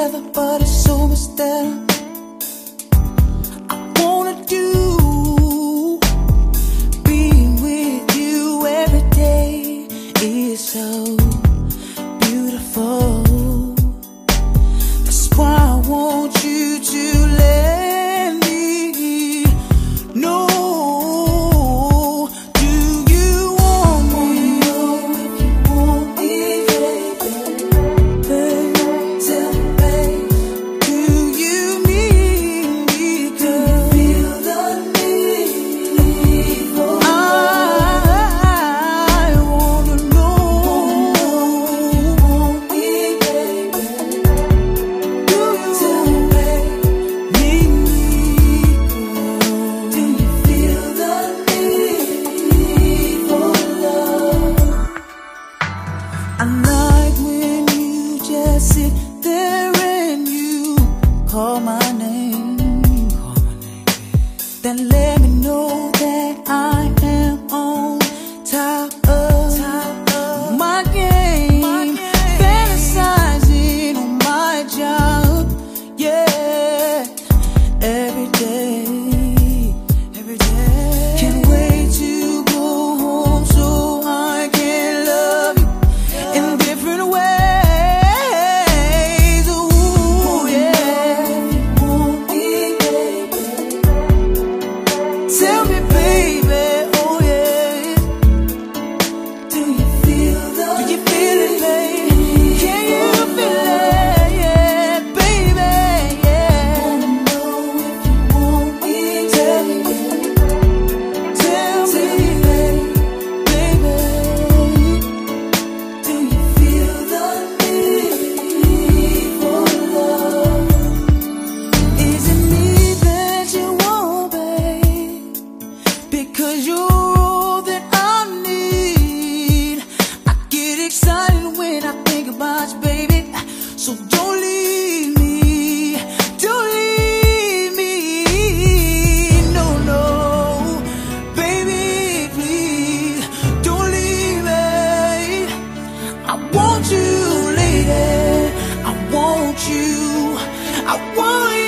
together, but it's so much better. there and you call my name, call my name. then let me know that I I want